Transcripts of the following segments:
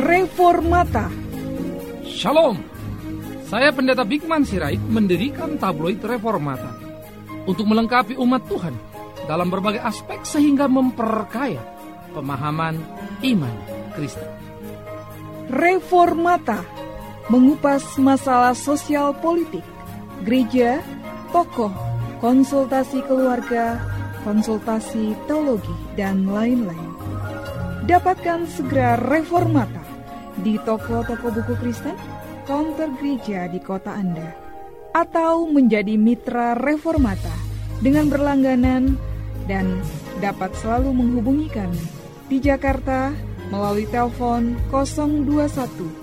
Reformata. Shalom. Saya Pendeta Bigman Sirait mendirikan tabloid Reformata Untuk melengkapi umat Tuhan dalam berbagai aspek sehingga memperkaya pemahaman iman Kristen. Reformata mengupas masalah sosial politik, gereja, tokoh, konsultasi keluarga, konsultasi teologi, dan lain-lain. Dapatkan segera Reformata di toko-toko buku Kristen, counter gereja di kota Anda, atau menjadi mitra Reformata dengan berlangganan dan dapat selalu menghubungi kami di Jakarta melalui telepon 021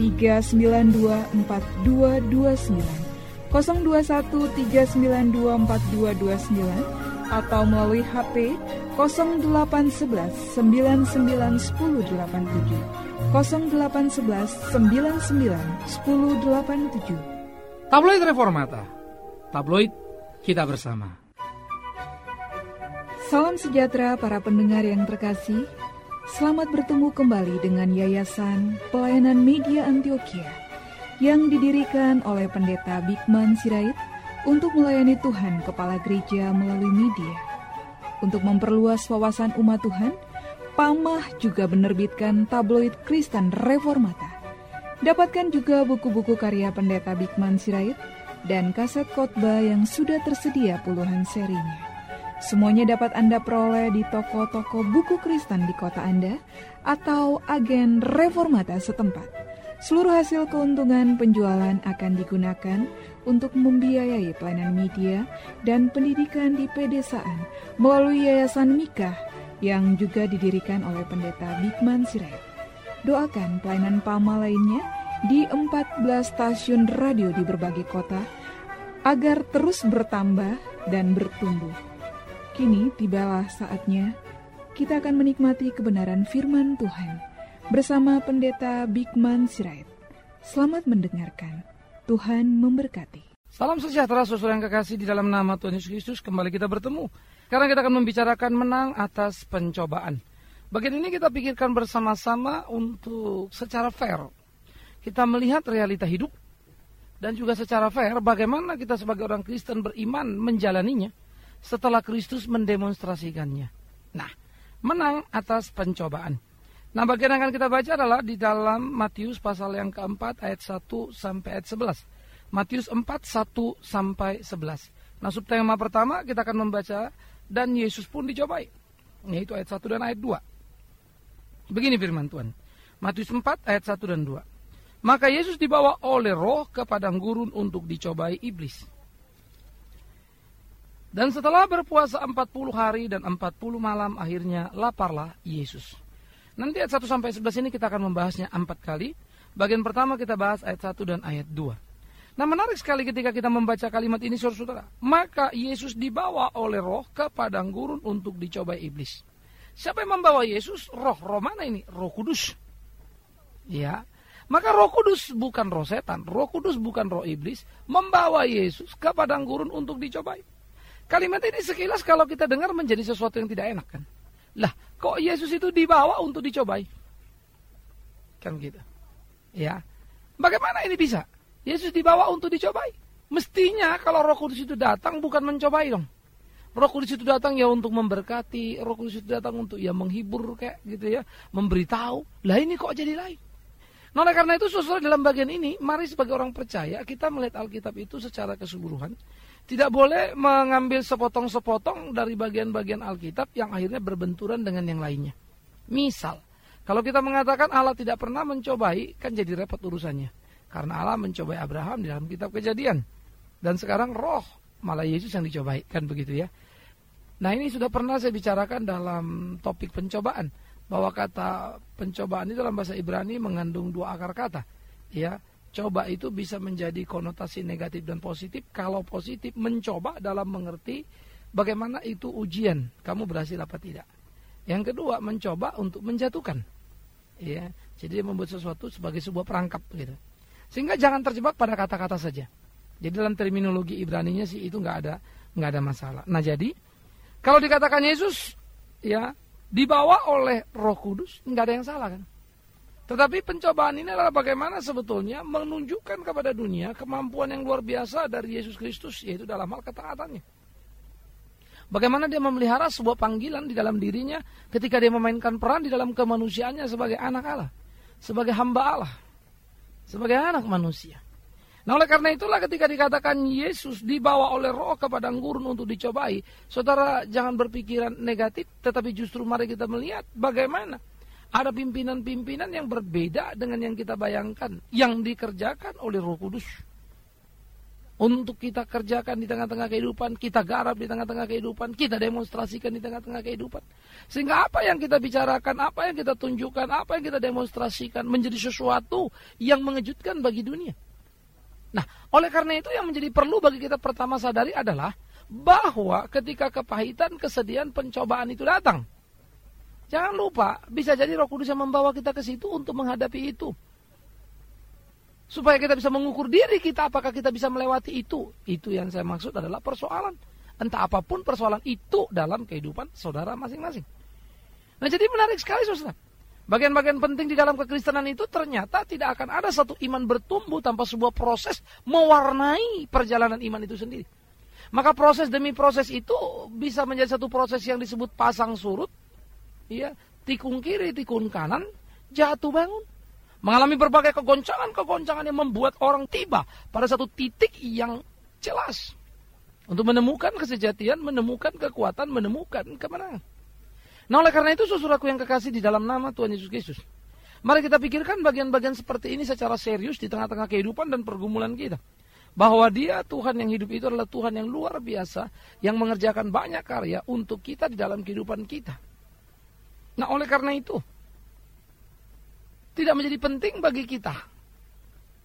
392 4229 021 392 4229 atau melalui HP 0811 991087 0811 991087 Tabloid Reformata. Tabloid kita bersama. Salam sejahtera para pendengar yang terkasih. Selamat bertemu kembali dengan Yayasan Pelayanan Media Antioquia yang didirikan oleh Pendeta Bigman Sirait untuk melayani Tuhan Kepala Gereja melalui media. Untuk memperluas wawasan umat Tuhan, Pamah juga menerbitkan tabloid Kristen Reformata. Dapatkan juga buku-buku karya Pendeta Bigman Sirait dan kaset khotbah yang sudah tersedia puluhan serinya. Semuanya dapat Anda peroleh di toko-toko buku Kristen di kota Anda atau agen reformata setempat. Seluruh hasil keuntungan penjualan akan digunakan untuk membiayai pelayanan media dan pendidikan di pedesaan melalui Yayasan Mikah yang juga didirikan oleh pendeta Bigman Sirait. Doakan pelayanan PAMA lainnya di 14 stasiun radio di berbagai kota agar terus bertambah dan bertumbuh. Kini tibalah saatnya kita akan menikmati kebenaran firman Tuhan bersama Pendeta Bigman Sirait. Selamat mendengarkan. Tuhan memberkati. Salam sejahtera saudara yang kekasih di dalam nama Tuhan Yesus Kristus kembali kita bertemu. Karena kita akan membicarakan menang atas pencobaan. Bagian ini kita pikirkan bersama-sama untuk secara fair. Kita melihat realita hidup dan juga secara fair bagaimana kita sebagai orang Kristen beriman menjalaninya setelah Kristus mendemonstrasikannya. Nah, menang atas pencobaan. Nah, bagian yang akan kita baca adalah di dalam Matius pasal yang keempat ayat 1 sampai ayat 11. Matius 4, 1 sampai 11. Nah, subtema pertama kita akan membaca dan Yesus pun dicobai. Yaitu ayat 1 dan ayat 2. Begini firman Tuhan. Matius 4 ayat 1 dan 2. Maka Yesus dibawa oleh roh ke padang gurun untuk dicobai iblis. Dan setelah berpuasa 40 hari dan 40 malam akhirnya laparlah Yesus. Nanti ayat 1 sampai 11 ini kita akan membahasnya empat kali. Bagian pertama kita bahas ayat 1 dan ayat 2. Nah menarik sekali ketika kita membaca kalimat ini saudara-saudara. Maka Yesus dibawa oleh roh ke padang gurun untuk dicoba iblis. Siapa yang membawa Yesus? Roh, roh mana ini? Roh kudus. Ya, maka roh kudus bukan roh setan. Roh kudus bukan roh iblis. Membawa Yesus ke padang gurun untuk dicobai. Kalimat ini sekilas kalau kita dengar menjadi sesuatu yang tidak enak kan. Lah, kok Yesus itu dibawa untuk dicobai? Kan gitu. Ya. Bagaimana ini bisa? Yesus dibawa untuk dicobai. Mestinya kalau Roh Kudus itu datang bukan mencobai dong. Roh Kudus itu datang ya untuk memberkati, Roh Kudus itu datang untuk ya menghibur kayak gitu ya, memberitahu. Lah ini kok jadi lain? Nah, oleh karena itu saudara dalam bagian ini, mari sebagai orang percaya kita melihat Alkitab itu secara keseluruhan tidak boleh mengambil sepotong-sepotong dari bagian-bagian Alkitab yang akhirnya berbenturan dengan yang lainnya. Misal, kalau kita mengatakan Allah tidak pernah mencobai, kan jadi repot urusannya. Karena Allah mencobai Abraham di dalam kitab kejadian. Dan sekarang roh, malah Yesus yang dicobai, kan begitu ya. Nah ini sudah pernah saya bicarakan dalam topik pencobaan. Bahwa kata pencobaan itu dalam bahasa Ibrani mengandung dua akar kata. Ya, coba itu bisa menjadi konotasi negatif dan positif. Kalau positif mencoba dalam mengerti bagaimana itu ujian, kamu berhasil apa tidak. Yang kedua mencoba untuk menjatuhkan. Ya, jadi membuat sesuatu sebagai sebuah perangkap gitu. Sehingga jangan terjebak pada kata-kata saja. Jadi dalam terminologi Ibrani-nya sih itu nggak ada nggak ada masalah. Nah jadi Kalau dikatakan Yesus ya dibawa oleh Roh Kudus, nggak ada yang salah kan? Tetapi pencobaan ini adalah bagaimana sebetulnya menunjukkan kepada dunia kemampuan yang luar biasa dari Yesus Kristus, yaitu dalam hal ketaatannya. Bagaimana dia memelihara sebuah panggilan di dalam dirinya ketika dia memainkan peran di dalam kemanusiaannya sebagai anak Allah, sebagai hamba Allah, sebagai anak manusia. Nah oleh karena itulah ketika dikatakan Yesus dibawa oleh roh ke padang gurun untuk dicobai, saudara jangan berpikiran negatif, tetapi justru mari kita melihat bagaimana ada pimpinan-pimpinan yang berbeda dengan yang kita bayangkan, yang dikerjakan oleh roh kudus. Untuk kita kerjakan di tengah-tengah kehidupan, kita garap di tengah-tengah kehidupan, kita demonstrasikan di tengah-tengah kehidupan. Sehingga apa yang kita bicarakan, apa yang kita tunjukkan, apa yang kita demonstrasikan menjadi sesuatu yang mengejutkan bagi dunia. Nah, oleh karena itu yang menjadi perlu bagi kita pertama sadari adalah bahwa ketika kepahitan, kesedihan, pencobaan itu datang, jangan lupa bisa jadi Roh Kudus yang membawa kita ke situ untuk menghadapi itu. Supaya kita bisa mengukur diri kita apakah kita bisa melewati itu. Itu yang saya maksud adalah persoalan. Entah apa pun persoalan itu dalam kehidupan saudara masing-masing. Nah jadi menarik sekali saudara. Bagian-bagian penting di dalam kekristenan itu ternyata tidak akan ada satu iman bertumbuh tanpa sebuah proses mewarnai perjalanan iman itu sendiri. Maka proses demi proses itu bisa menjadi satu proses yang disebut pasang surut. Ya, tikung kiri, tikung kanan, jatuh bangun mengalami berbagai kegoncangan-kegoncangan yang membuat orang tiba pada satu titik yang jelas untuk menemukan kesejatian, menemukan kekuatan, menemukan kemenangan. Nah oleh karena itu susuraku yang kekasih di dalam nama Tuhan Yesus Kristus. Mari kita pikirkan bagian-bagian seperti ini secara serius di tengah-tengah kehidupan dan pergumulan kita. Bahwa dia Tuhan yang hidup itu adalah Tuhan yang luar biasa yang mengerjakan banyak karya untuk kita di dalam kehidupan kita. Nah oleh karena itu tidak menjadi penting bagi kita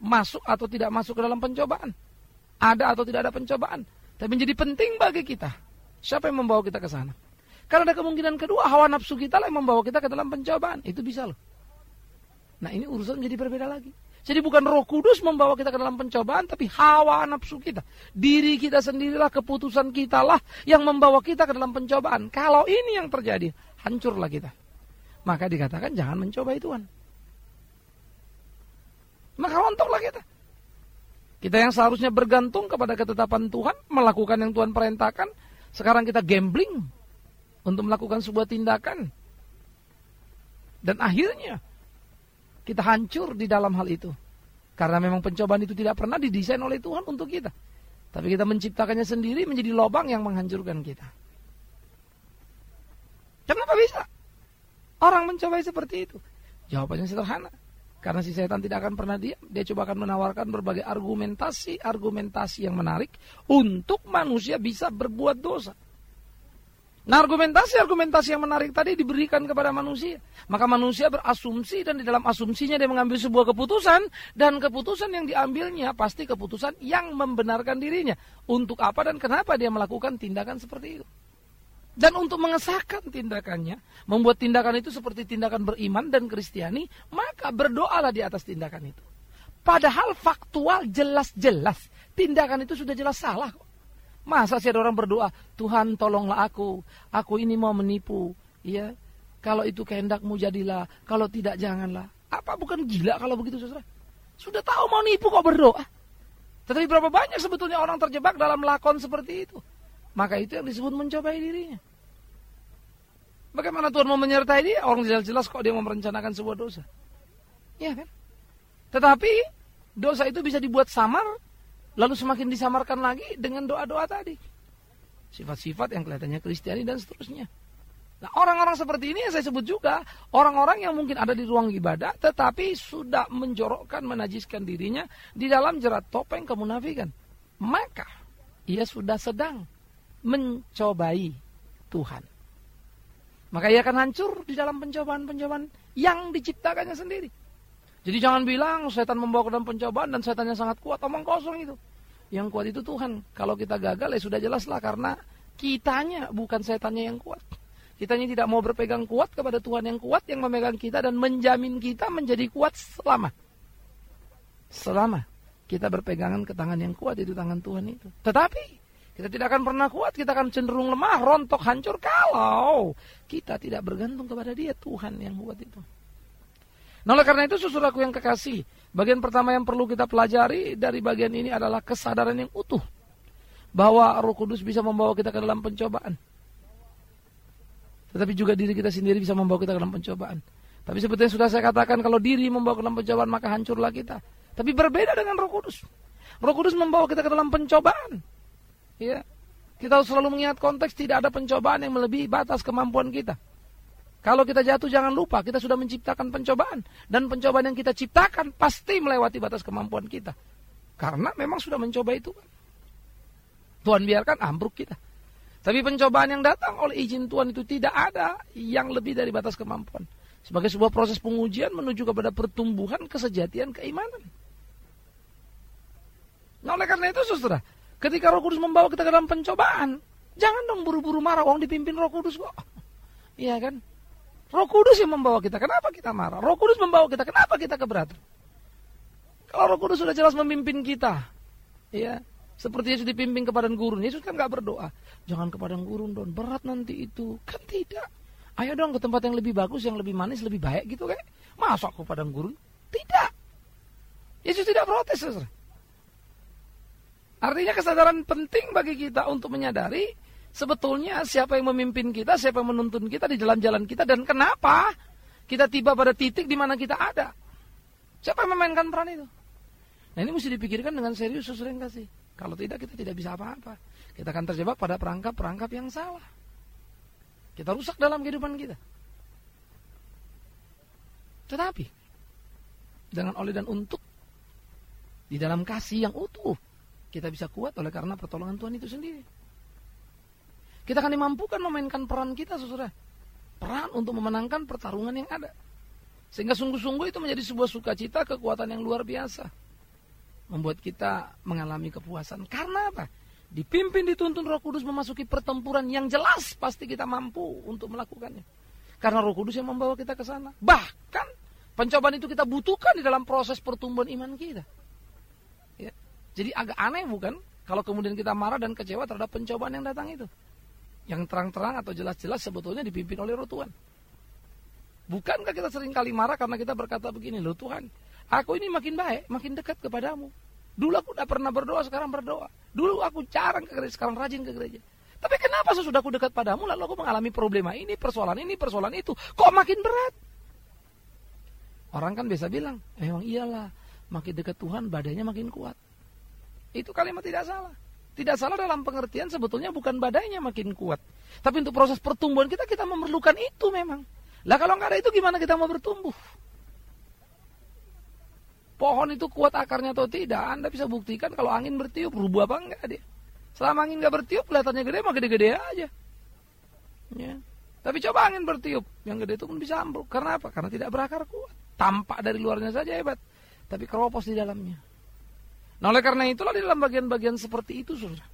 masuk atau tidak masuk ke dalam pencobaan. Ada atau tidak ada pencobaan. Tapi menjadi penting bagi kita. Siapa yang membawa kita ke sana? Karena ada kemungkinan kedua, hawa nafsu kita lah yang membawa kita ke dalam pencobaan. Itu bisa loh. Nah ini urusan menjadi berbeda lagi. Jadi bukan roh kudus membawa kita ke dalam pencobaan, tapi hawa nafsu kita. Diri kita sendirilah, keputusan kita lah yang membawa kita ke dalam pencobaan. Kalau ini yang terjadi, hancurlah kita. Maka dikatakan jangan mencobai Tuhan. Maka rontoklah kita. Kita yang seharusnya bergantung kepada ketetapan Tuhan, melakukan yang Tuhan perintahkan, sekarang kita gambling untuk melakukan sebuah tindakan. Dan akhirnya kita hancur di dalam hal itu. Karena memang pencobaan itu tidak pernah didesain oleh Tuhan untuk kita. Tapi kita menciptakannya sendiri menjadi lobang yang menghancurkan kita. Kenapa bisa? Orang mencobai seperti itu. Jawabannya sederhana. Karena si setan tidak akan pernah diam. Dia coba akan menawarkan berbagai argumentasi-argumentasi yang menarik untuk manusia bisa berbuat dosa. Nah argumentasi-argumentasi yang menarik tadi diberikan kepada manusia. Maka manusia berasumsi dan di dalam asumsinya dia mengambil sebuah keputusan. Dan keputusan yang diambilnya pasti keputusan yang membenarkan dirinya. Untuk apa dan kenapa dia melakukan tindakan seperti itu. Dan untuk mengesahkan tindakannya, membuat tindakan itu seperti tindakan beriman dan kristiani, maka berdoalah di atas tindakan itu. Padahal faktual jelas-jelas, tindakan itu sudah jelas salah. Masa sih ada orang berdoa, Tuhan tolonglah aku, aku ini mau menipu. Ya, kalau itu kehendakmu jadilah, kalau tidak janganlah. Apa bukan gila kalau begitu saudara? Sudah tahu mau nipu kok berdoa. Tetapi berapa banyak sebetulnya orang terjebak dalam lakon seperti itu. Maka itu yang disebut mencobai dirinya. Bagaimana Tuhan mau menyertai dia? Orang jelas-jelas kok dia mau merencanakan sebuah dosa. Ya kan? Tetapi dosa itu bisa dibuat samar, lalu semakin disamarkan lagi dengan doa-doa tadi. Sifat-sifat yang kelihatannya kristiani dan seterusnya. Nah orang-orang seperti ini yang saya sebut juga orang-orang yang mungkin ada di ruang ibadah tetapi sudah menjorokkan, menajiskan dirinya di dalam jerat topeng kemunafikan. Maka ia sudah sedang mencobai Tuhan. Maka ia akan hancur di dalam pencobaan-pencobaan yang diciptakannya sendiri. Jadi jangan bilang setan membawa ke dalam pencobaan dan setannya sangat kuat, omong kosong itu. Yang kuat itu Tuhan. Kalau kita gagal ya sudah jelas lah karena kitanya bukan setannya yang kuat. Kitanya tidak mau berpegang kuat kepada Tuhan yang kuat yang memegang kita dan menjamin kita menjadi kuat selama. Selama kita berpegangan ke tangan yang kuat itu tangan Tuhan itu. Tetapi Kita tidak akan pernah kuat, kita akan cenderung lemah, rontok, hancur kalau kita tidak bergantung kepada dia, Tuhan yang buat itu. Nah oleh karena itu aku yang kekasih, bagian pertama yang perlu kita pelajari dari bagian ini adalah kesadaran yang utuh. Bahwa roh kudus bisa membawa kita ke dalam pencobaan. Tetapi juga diri kita sendiri bisa membawa kita ke dalam pencobaan. Tapi seperti yang sudah saya katakan, kalau diri membawa ke dalam pencobaan maka hancurlah kita. Tapi berbeda dengan roh kudus. Roh kudus membawa kita ke dalam pencobaan. Ya. Kita harus selalu mengingat konteks tidak ada pencobaan yang melebihi batas kemampuan kita. Kalau kita jatuh jangan lupa kita sudah menciptakan pencobaan dan pencobaan yang kita ciptakan pasti melewati batas kemampuan kita. Karena memang sudah mencoba itu. Tuhan biarkan ambruk kita. Tapi pencobaan yang datang oleh izin Tuhan itu tidak ada yang lebih dari batas kemampuan. Sebagai sebuah proses pengujian menuju kepada pertumbuhan kesejatian keimanan. Nah oleh karena itu saudara, Ketika Roh Kudus membawa kita ke dalam pencobaan, jangan dong buru-buru marah. Wong dipimpin Roh Kudus kok. Iya kan? Roh Kudus yang membawa kita. Kenapa kita marah? Roh Kudus membawa kita. Kenapa kita keberatan? Kalau Roh Kudus sudah jelas memimpin kita, ya, seperti Yesus dipimpin ke padang gurun. Yesus kan nggak berdoa, jangan ke padang gurun don, berat nanti itu. Kan tidak. Ayo dong ke tempat yang lebih bagus, yang lebih manis, lebih baik gitu kayak. Masa ke padang gurun? Tidak. Yesus tidak protes, saudara. Artinya kesadaran penting bagi kita untuk menyadari sebetulnya siapa yang memimpin kita, siapa yang menuntun kita di dalam jalan kita dan kenapa kita tiba pada titik di mana kita ada. Siapa yang memainkan peran itu? Nah ini mesti dipikirkan dengan serius sesuai yang kasih. Kalau tidak kita tidak bisa apa-apa. Kita akan terjebak pada perangkap-perangkap yang salah. Kita rusak dalam kehidupan kita. Tetapi dengan oleh dan untuk di dalam kasih yang utuh kita bisa kuat oleh karena pertolongan Tuhan itu sendiri. Kita akan dimampukan memainkan peran kita, saudara. Peran untuk memenangkan pertarungan yang ada. Sehingga sungguh-sungguh itu menjadi sebuah sukacita, kekuatan yang luar biasa. Membuat kita mengalami kepuasan. Karena apa? Dipimpin dituntun roh kudus memasuki pertempuran yang jelas pasti kita mampu untuk melakukannya. Karena roh kudus yang membawa kita ke sana. Bahkan pencobaan itu kita butuhkan di dalam proses pertumbuhan iman kita. Jadi agak aneh bukan? Kalau kemudian kita marah dan kecewa terhadap pencobaan yang datang itu. Yang terang-terang atau jelas-jelas sebetulnya dipimpin oleh roh Tuhan. Bukankah kita sering kali marah karena kita berkata begini, loh Tuhan, aku ini makin baik, makin dekat kepadamu. Dulu aku tidak pernah berdoa, sekarang berdoa. Dulu aku jarang ke gereja, sekarang rajin ke gereja. Tapi kenapa sesudah aku dekat padamu, lalu aku mengalami problema ini, persoalan ini, persoalan itu. Kok makin berat? Orang kan biasa bilang, emang iyalah, makin dekat Tuhan, badannya makin kuat. Itu kalimat tidak salah. Tidak salah dalam pengertian sebetulnya bukan badainya makin kuat. Tapi untuk proses pertumbuhan kita, kita memerlukan itu memang. Lah kalau nggak ada itu gimana kita mau bertumbuh? Pohon itu kuat akarnya atau tidak, Anda bisa buktikan kalau angin bertiup, rubuh apa enggak dia. Selama angin nggak bertiup, kelihatannya gede, mah gede-gede aja. Ya. Tapi coba angin bertiup, yang gede itu pun bisa ambruk. Karena apa? Karena tidak berakar kuat. Tampak dari luarnya saja hebat, tapi keropos di dalamnya. Nah oleh karena itulah di dalam bagian-bagian seperti itu saudara.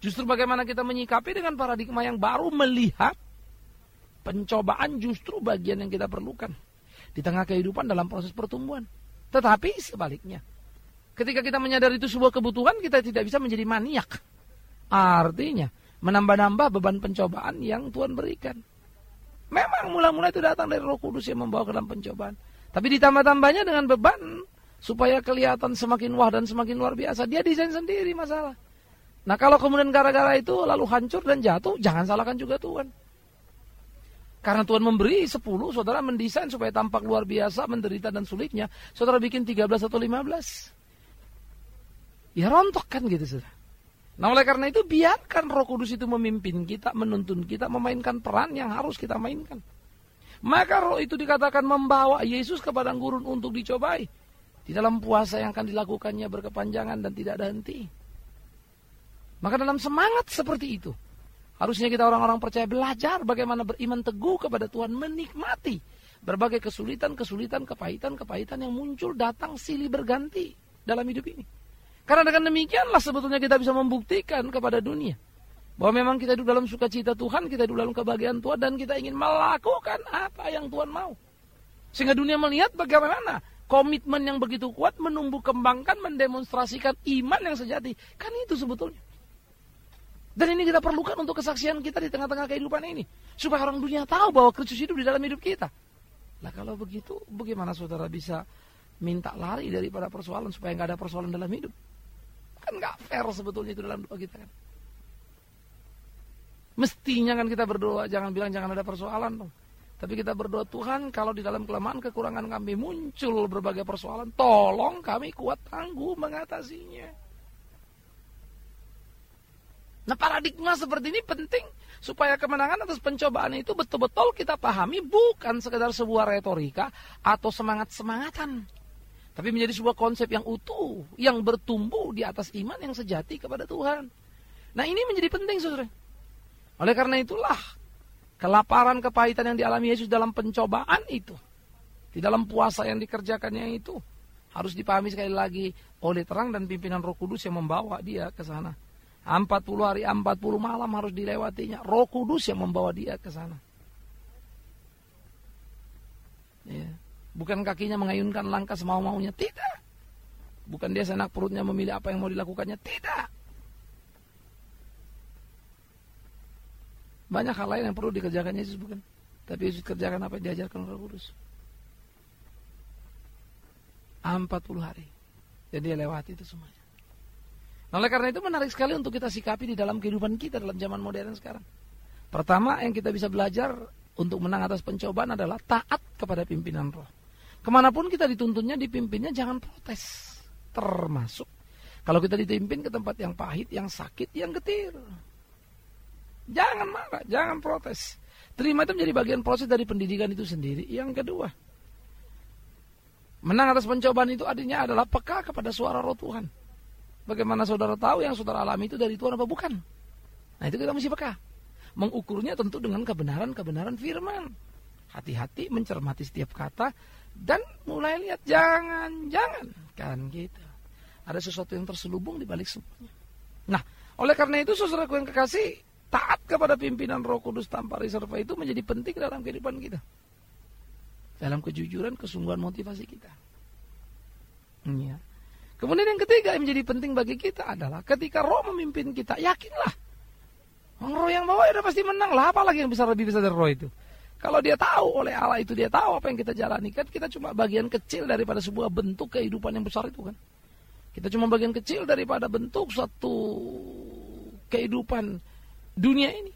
Justru bagaimana kita menyikapi dengan paradigma yang baru melihat pencobaan justru bagian yang kita perlukan di tengah kehidupan dalam proses pertumbuhan. Tetapi sebaliknya, ketika kita menyadari itu sebuah kebutuhan, kita tidak bisa menjadi maniak. Artinya, menambah-nambah beban pencobaan yang Tuhan berikan. Memang mula-mula itu datang dari roh kudus yang membawa ke dalam pencobaan. Tapi ditambah-tambahnya dengan beban supaya kelihatan semakin wah dan semakin luar biasa. Dia desain sendiri masalah. Nah kalau kemudian gara-gara itu lalu hancur dan jatuh, jangan salahkan juga Tuhan. Karena Tuhan memberi 10, saudara mendesain supaya tampak luar biasa, menderita dan sulitnya. Saudara bikin 13 atau 15. Ya rontok kan gitu saudara. Nah oleh karena itu biarkan roh kudus itu memimpin kita, menuntun kita, memainkan peran yang harus kita mainkan. Maka roh itu dikatakan membawa Yesus ke padang gurun untuk dicobai. Di dalam puasa yang akan dilakukannya berkepanjangan dan tidak ada henti. Maka dalam semangat seperti itu, harusnya kita orang-orang percaya belajar bagaimana beriman teguh kepada Tuhan, menikmati berbagai kesulitan-kesulitan, kepahitan-kepahitan yang muncul datang silih berganti dalam hidup ini. Karena dengan demikianlah sebetulnya kita bisa membuktikan kepada dunia bahwa memang kita hidup dalam sukacita Tuhan, kita hidup dalam kebahagiaan Tuhan dan kita ingin melakukan apa yang Tuhan mau. Sehingga dunia melihat bagaimana komitmen yang begitu kuat menumbuh kembangkan, mendemonstrasikan iman yang sejati. Kan itu sebetulnya. Dan ini kita perlukan untuk kesaksian kita di tengah-tengah kehidupan ini. Supaya orang dunia tahu bahwa Kristus hidup di dalam hidup kita. Lah kalau begitu, bagaimana saudara bisa minta lari daripada persoalan supaya nggak ada persoalan dalam hidup? Kan nggak fair sebetulnya itu dalam doa kita kan. Mestinya kan kita berdoa, jangan bilang jangan ada persoalan dong. Tapi kita berdoa Tuhan kalau di dalam kelemahan kekurangan kami muncul berbagai persoalan, tolong kami kuat tangguh mengatasinya. Nah paradigma seperti ini penting supaya kemenangan atas pencobaan itu betul-betul kita pahami bukan sekedar sebuah retorika atau semangat-semangatan. Tapi menjadi sebuah konsep yang utuh, yang bertumbuh di atas iman yang sejati kepada Tuhan. Nah ini menjadi penting saudara. Oleh karena itulah kelaparan, kepahitan yang dialami Yesus dalam pencobaan itu. Di dalam puasa yang dikerjakannya itu. Harus dipahami sekali lagi oleh terang dan pimpinan roh kudus yang membawa dia ke sana. 40 hari, 40 malam harus dilewatinya. Roh Kudus yang membawa dia ke sana. Ya. Bukan kakinya mengayunkan langkah semau-maunya, tidak. Bukan dia senak perutnya memilih apa yang mau dilakukannya, tidak. Banyak hal lain yang perlu dikerjakan Yesus bukan? Tapi Yesus kerjakan apa yang diajarkan Roh Kudus. 40 hari. Dan dia lewati itu semuanya. Nah, oleh karena itu menarik sekali untuk kita sikapi di dalam kehidupan kita dalam zaman modern sekarang. Pertama yang kita bisa belajar untuk menang atas pencobaan adalah taat kepada pimpinan roh. Ke mana pun kita dituntutnya, dipimpinnya jangan protes. Termasuk kalau kita dipimpin ke tempat yang pahit, yang sakit, yang getir. Jangan marah, jangan protes. Terima itu menjadi bagian proses dari pendidikan itu sendiri. Yang kedua, menang atas pencobaan itu artinya adalah peka kepada suara roh Tuhan. Bagaimana saudara tahu yang saudara alami itu dari Tuhan apa bukan? Nah itu kita mesti peka. Mengukurnya tentu dengan kebenaran-kebenaran firman. Hati-hati mencermati setiap kata dan mulai lihat jangan-jangan kan gitu. Ada sesuatu yang terselubung di balik semuanya. Nah, oleh karena itu saudaraku yang kekasih, taat kepada pimpinan Roh Kudus tanpa reserva itu menjadi penting dalam kehidupan kita. Dalam kejujuran, kesungguhan motivasi kita. Ya. Kemudian yang ketiga yang menjadi penting bagi kita adalah ketika roh memimpin kita, yakinlah. Roh yang bawa ya pasti menang lah, apalagi yang bisa lebih besar dari roh itu. Kalau dia tahu oleh Allah itu dia tahu apa yang kita jalani kan kita cuma bagian kecil daripada sebuah bentuk kehidupan yang besar itu kan. Kita cuma bagian kecil daripada bentuk satu kehidupan dunia ini.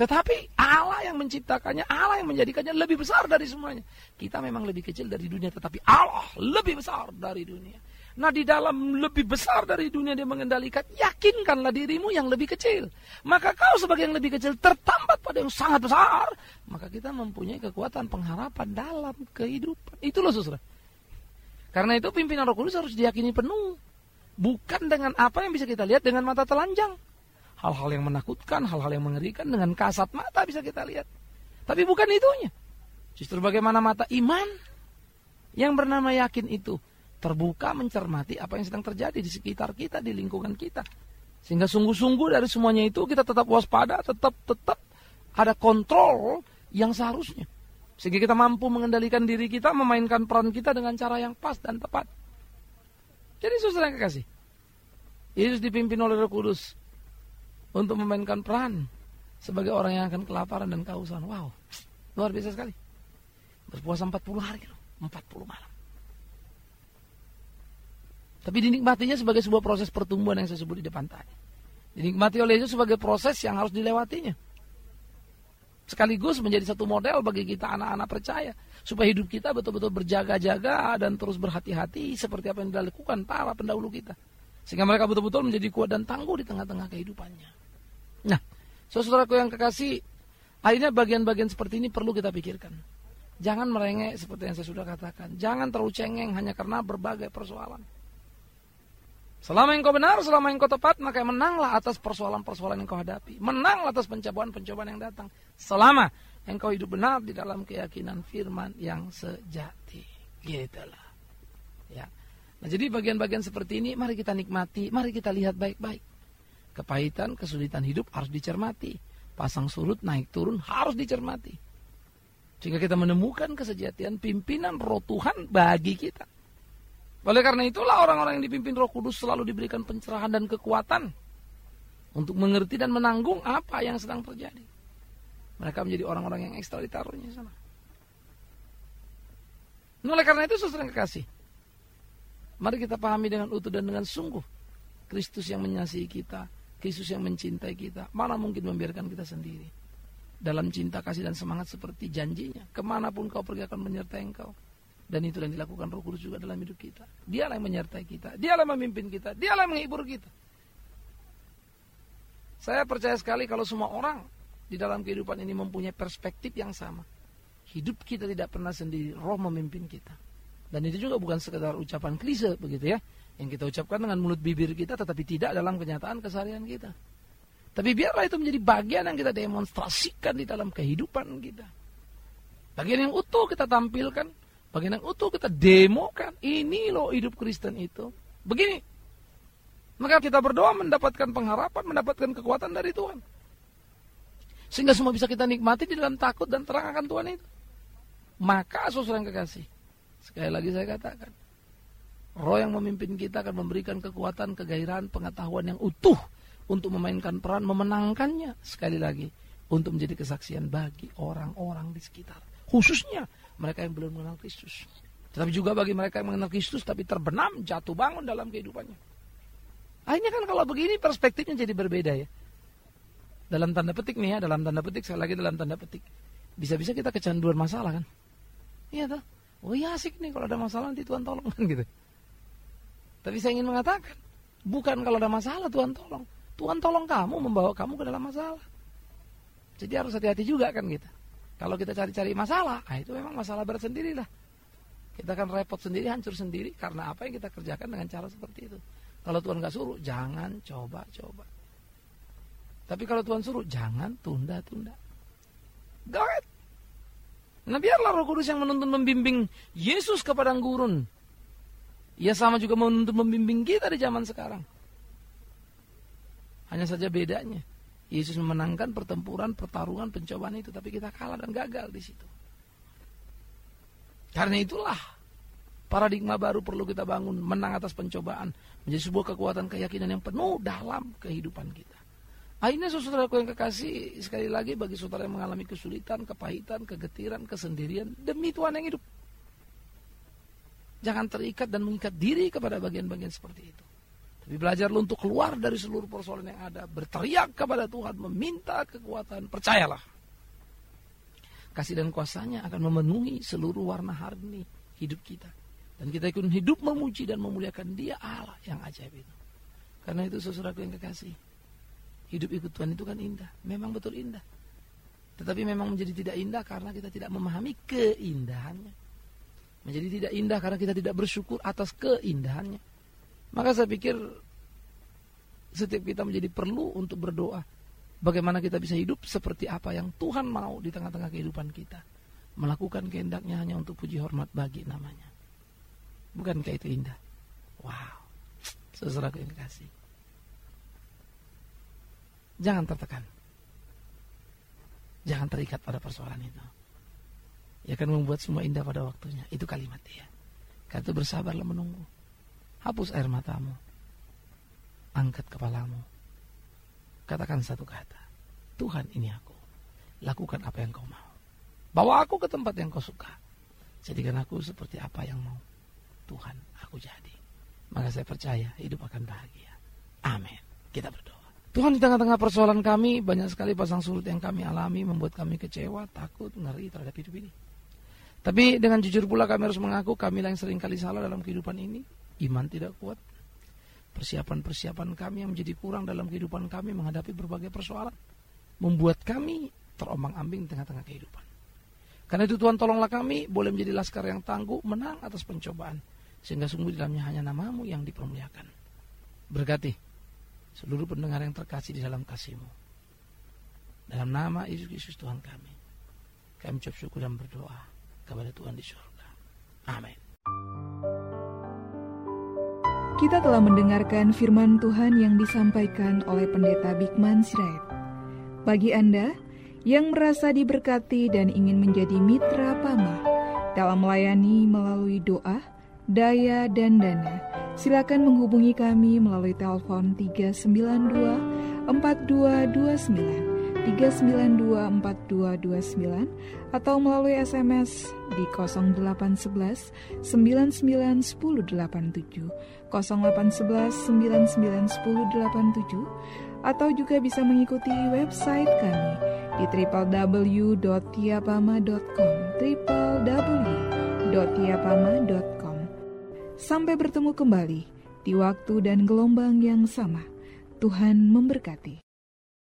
Tetapi Allah yang menciptakannya, Allah yang menjadikannya lebih besar dari semuanya. Kita memang lebih kecil dari dunia, tetapi Allah lebih besar dari dunia. Nah di dalam lebih besar dari dunia dia mengendalikan, yakinkanlah dirimu yang lebih kecil. Maka kau sebagai yang lebih kecil tertambat pada yang sangat besar. Maka kita mempunyai kekuatan pengharapan dalam kehidupan. Itu loh saudara. Karena itu pimpinan roh kudus harus diyakini penuh. Bukan dengan apa yang bisa kita lihat dengan mata telanjang. Hal-hal yang menakutkan, hal-hal yang mengerikan dengan kasat mata bisa kita lihat. Tapi bukan itunya. Justru bagaimana mata iman yang bernama yakin itu terbuka mencermati apa yang sedang terjadi di sekitar kita, di lingkungan kita. Sehingga sungguh-sungguh dari semuanya itu kita tetap waspada, tetap tetap ada kontrol yang seharusnya. Sehingga kita mampu mengendalikan diri kita, memainkan peran kita dengan cara yang pas dan tepat. Jadi saudara yang kekasih, Yesus dipimpin oleh Roh Kudus untuk memainkan peran sebagai orang yang akan kelaparan dan kehausan. Wow, luar biasa sekali. Berpuasa 40 hari, 40 malam. Tapi dinikmatinya sebagai sebuah proses pertumbuhan yang saya sebut di depan tadi. Dinikmati oleh Yesus sebagai proses yang harus dilewatinya. Sekaligus menjadi satu model bagi kita anak-anak percaya. Supaya hidup kita betul-betul berjaga-jaga dan terus berhati-hati seperti apa yang dilakukan para pendahulu kita. Sehingga mereka betul-betul menjadi kuat dan tangguh di tengah-tengah kehidupannya. Nah, saudaraku yang kekasih, akhirnya bagian-bagian seperti ini perlu kita pikirkan. Jangan merengek seperti yang saya sudah katakan. Jangan terlalu cengeng hanya karena berbagai persoalan. Selama engkau benar, selama engkau tepat, maka menanglah atas persoalan-persoalan yang kau hadapi. Menanglah atas pencobaan-pencobaan yang datang. Selama engkau hidup benar di dalam keyakinan firman yang sejati. Gitulah. Ya. Nah, jadi bagian-bagian seperti ini mari kita nikmati, mari kita lihat baik-baik. Kepahitan, kesulitan hidup harus dicermati. Pasang surut, naik turun harus dicermati. Sehingga kita menemukan kesejatian pimpinan roh Tuhan bagi kita. Oleh karena itulah orang-orang yang dipimpin Roh Kudus selalu diberikan pencerahan dan kekuatan untuk mengerti dan menanggung apa yang sedang terjadi. Mereka menjadi orang-orang yang ekstra ditaruhnya sana. Oleh karena itu yang kekasih, mari kita pahami dengan utuh dan dengan sungguh Kristus yang menyasihi kita, Kristus yang mencintai kita, mana mungkin membiarkan kita sendiri. Dalam cinta kasih dan semangat seperti janjinya, ke mana pun kau pergi akan menyertai engkau. Dan itu yang dilakukan roh kudus juga dalam hidup kita. Dialah yang menyertai kita, dialah yang memimpin kita, dialah yang menghibur kita. Saya percaya sekali kalau semua orang di dalam kehidupan ini mempunyai perspektif yang sama. Hidup kita tidak pernah sendiri, roh memimpin kita. Dan itu juga bukan sekedar ucapan klise begitu ya. Yang kita ucapkan dengan mulut bibir kita tetapi tidak dalam kenyataan keseharian kita. Tapi biarlah itu menjadi bagian yang kita demonstrasikan di dalam kehidupan kita. Bagian yang utuh kita tampilkan, bagian yang utuh kita demokan. Ini loh hidup Kristen itu. Begini, maka kita berdoa mendapatkan pengharapan, mendapatkan kekuatan dari Tuhan. Sehingga semua bisa kita nikmati di dalam takut dan terang akan Tuhan itu. Maka saudara yang kekasih, sekali lagi saya katakan, roh yang memimpin kita akan memberikan kekuatan, kegairahan, pengetahuan yang utuh untuk memainkan peran, memenangkannya. Sekali lagi, untuk menjadi kesaksian bagi orang-orang di sekitar. Khususnya mereka yang belum mengenal Kristus. Tetapi juga bagi mereka yang mengenal Kristus tapi terbenam, jatuh bangun dalam kehidupannya. Akhirnya kan kalau begini perspektifnya jadi berbeda ya. Dalam tanda petik nih ya, dalam tanda petik, sekali lagi dalam tanda petik. Bisa-bisa kita kecanduan masalah kan. Iya toh. Oh iya asik nih kalau ada masalah nanti Tuhan tolong kan gitu. Tapi saya ingin mengatakan, bukan kalau ada masalah Tuhan tolong. Tuhan tolong kamu membawa kamu ke dalam masalah. Jadi harus hati-hati juga kan gitu. Kalau kita cari-cari masalah, ah itu memang masalah berat sendirilah. Kita akan repot sendiri, hancur sendiri karena apa yang kita kerjakan dengan cara seperti itu. Kalau Tuhan nggak suruh, jangan coba-coba. Tapi kalau Tuhan suruh, jangan tunda-tunda. Go. Nah biarlah roh kudus yang menuntun membimbing Yesus ke padang gurun. Ia sama juga menuntun membimbing kita di zaman sekarang. Hanya saja bedanya. Yesus memenangkan pertempuran, pertarungan, pencobaan itu. Tapi kita kalah dan gagal di situ. Karena itulah Paradigma baru perlu kita bangun, menang atas pencobaan, menjadi sebuah kekuatan keyakinan yang penuh dalam kehidupan kita. Akhirnya saudaraku yang kekasih, sekali lagi bagi saudara yang mengalami kesulitan, kepahitan, kegetiran, kesendirian, demi Tuhan yang hidup. Jangan terikat dan mengikat diri kepada bagian-bagian seperti itu. Tapi belajar untuk keluar dari seluruh persoalan yang ada, berteriak kepada Tuhan, meminta kekuatan, percayalah. Kasih dan kuasanya akan memenuhi seluruh warna harni hidup kita. Dan kita ikut hidup memuji dan memuliakan dia Allah yang ajaib itu. Karena itu saudaraku yang kekasih. Hidup ikut Tuhan itu kan indah. Memang betul indah. Tetapi memang menjadi tidak indah karena kita tidak memahami keindahannya. Menjadi tidak indah karena kita tidak bersyukur atas keindahannya. Maka saya pikir setiap kita menjadi perlu untuk berdoa. Bagaimana kita bisa hidup seperti apa yang Tuhan mau di tengah-tengah kehidupan kita. Melakukan kehendaknya hanya untuk puji hormat bagi namanya. Bukankah itu indah? Wow. Saudaraku yang kasih. Jangan tertekan. Jangan terikat pada persoalan itu. Ya akan membuat semua indah pada waktunya. Itu kalimat dia. Kata bersabarlah menunggu. Hapus air matamu. Angkat kepalamu. Katakan satu kata. Tuhan ini aku. Lakukan apa yang kau mau. Bawa aku ke tempat yang kau suka. Jadikan aku seperti apa yang mau Tuhan aku jadi. Maka saya percaya hidup akan bahagia. Amin. Kita berdoa. Tuhan di tengah-tengah persoalan kami banyak sekali pasang surut yang kami alami membuat kami kecewa, takut, ngeri terhadap hidup ini. Tapi dengan jujur pula kami harus mengaku kami yang sering kali salah dalam kehidupan ini. Iman tidak kuat. Persiapan-persiapan kami yang menjadi kurang dalam kehidupan kami menghadapi berbagai persoalan. Membuat kami terombang ambing di tengah-tengah kehidupan. Karena itu Tuhan tolonglah kami boleh menjadi laskar yang tangguh menang atas pencobaan sehingga sungguh di dalamnya hanya namamu yang dipermuliakan. Berkati seluruh pendengar yang terkasih di dalam kasihmu. Dalam nama Yesus Kristus Tuhan kami. Kami ucap syukur dan berdoa kepada Tuhan di surga. Amin. Kita telah mendengarkan firman Tuhan yang disampaikan oleh Pendeta Bikman Sirait. Bagi Anda yang merasa diberkati dan ingin menjadi mitra Pama dalam melayani melalui doa, daya, dan dana, silakan menghubungi kami melalui telepon 392 4229 3924229 atau melalui SMS di 0811 991087 0811 991087 atau juga bisa mengikuti website kami di www.tiapama.com www.tiapama.com Sampai bertemu kembali di waktu dan gelombang yang sama. Tuhan memberkati.